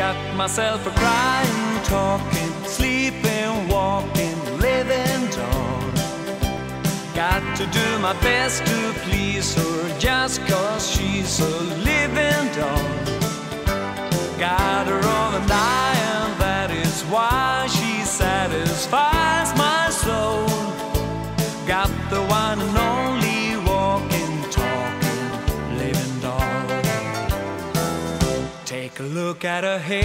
Got myself a crying, talking, sleeping, walking, living doll. Got to do my best to please her just cause she's a living doll. Got her on an eye, Take a look at her hair.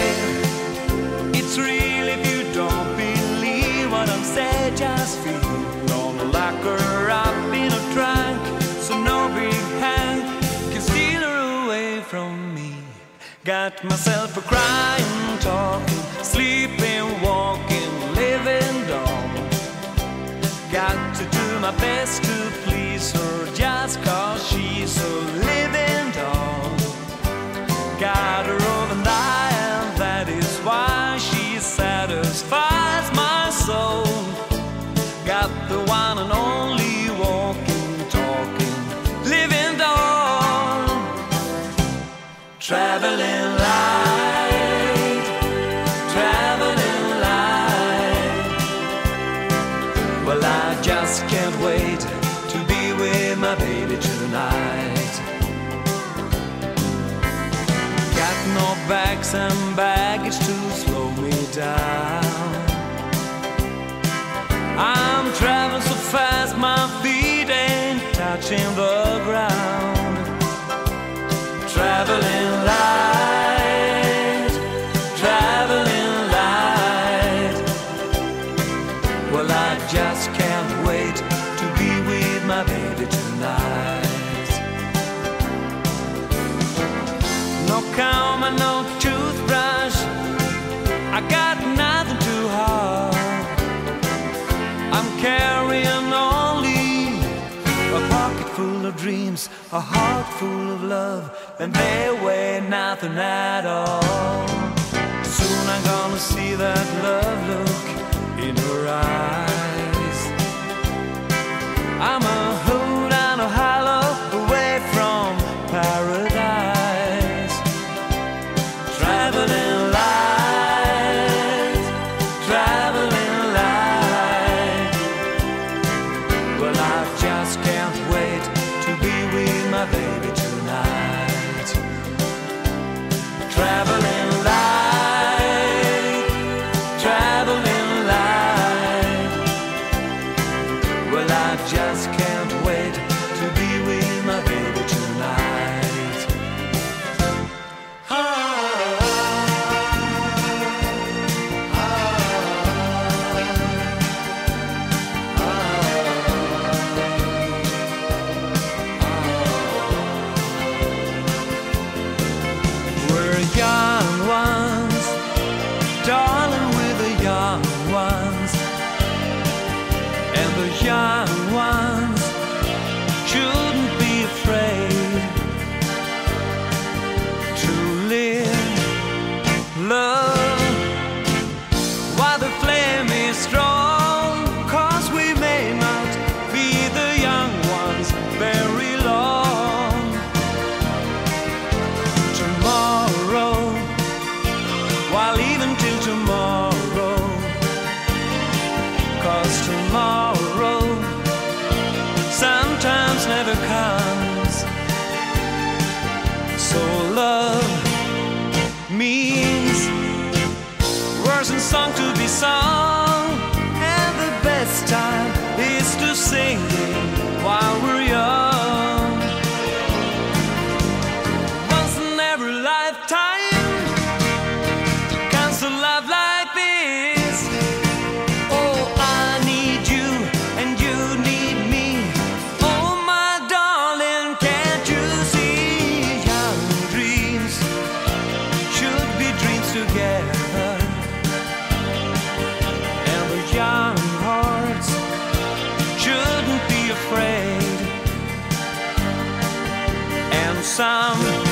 It's real if you don't believe what I'm saying. Just feel. Gonna lock her up in a trunk so no big hand can steal her away from me. Got myself a crying, talking, sleeping, walking, living doll. Got to do my best to Traveling light, traveling light. Well, I just can't wait to be with my baby tonight. Got no bags and baggage to slow me down. I'm traveling so fast, my feet ain't touching the No comb and no toothbrush. I got nothing to hide. I'm carrying only a pocket full of dreams, a heart full of love, and they weigh nothing at all. Soon I'm gonna see that just can't wait to be with my baby tonight. Some